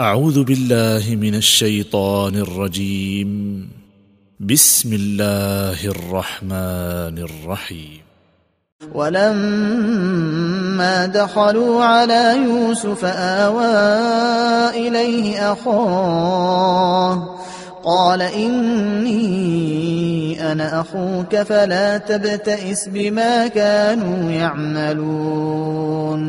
أعوذ بالله من الشيطان الرجيم. بسم الله الرحمن الرحيم. ولما دخلوا على يوسف آوى إليه أخاه قال إني أنا أخوك فلا تبتئس بما كانوا يعملون.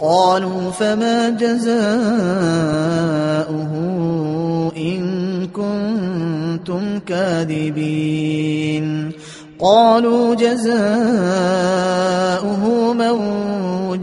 قالوا فما جزاؤه إن كنتم كاذبين قالوا جزاؤه